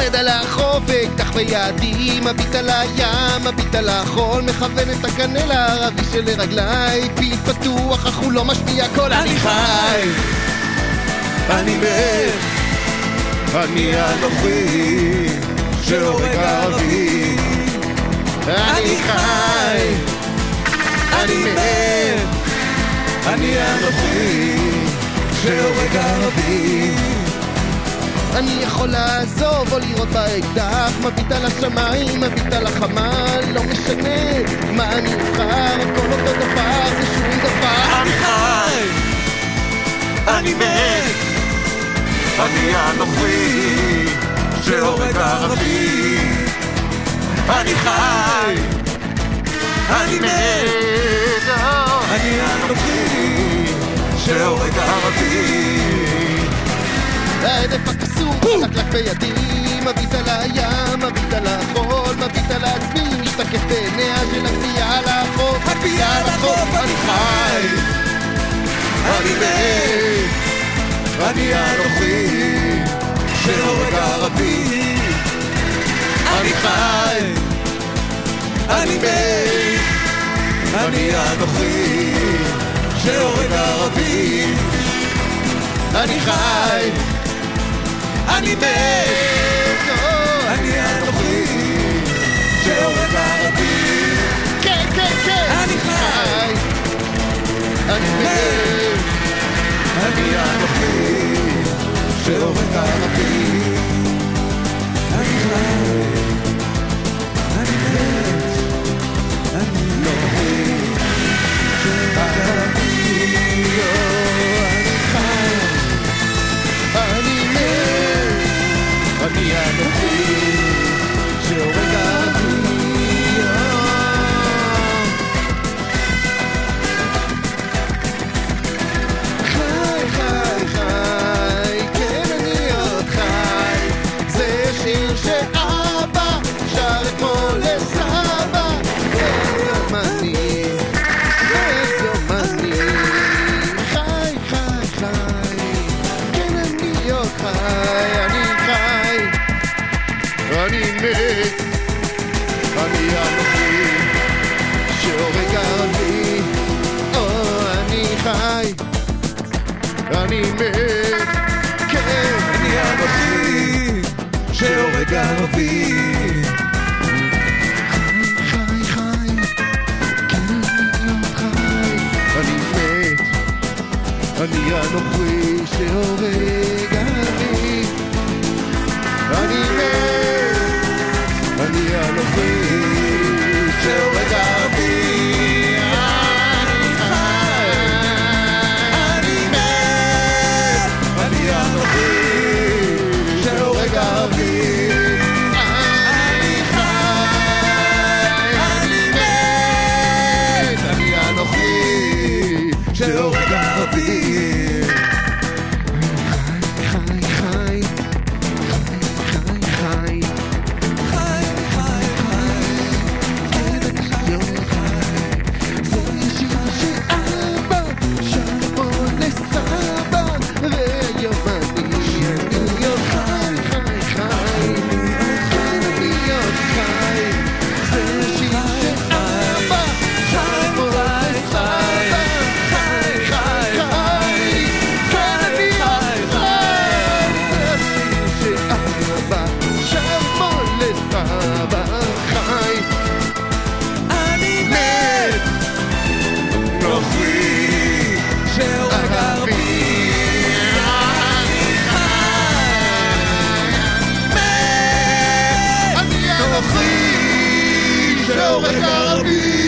הרחוב, ואקדח בידי, מביט על הים, מביט על החול, מכוון את הקנה לערבי שלרגליי, פיל פתוח, אך הוא לא משפיע קול, אני חי! אני מת, אני אנוכי, שהורג ערבי. אני חי, אני מת, אני אנוכי, שהורג ערבי. אני יכול לעזוב או לראות באקדח, מביט על השמיים, מביט על החמ"ל, לא משנה מה אני אבחר, הכל אותו דבר, זה שום דבר. אני חי, אני מת, אני אנוכי, שהורג ערבי. אני חי, אני מת, אני אנוכי, שהורג ערבי. העדף הקסום, חלקלק בידי, מביט על הים, מביט על החול, מביט על עצמי, משתקף בעיניה של הגבייה על החוף, הגבייה על החוף, אני חי, אני מת, אני אנוכי, שהורג ערבי. אני חי, אני מת, אני אנוכי, שהורג ערבי. אני חי, אני מת, אני אנוכי, שהורג ערבי. כן, כן, כן, אני חי, אני מת, אני אנוכי, שהורג ערבי. אני מת, כן, אני אנוכי, שהורג ערבי. חי, חי, כן, אני עוד חי. אני מת, אני אנוכי שהורג מת, אני אנוכי שהורג ערבי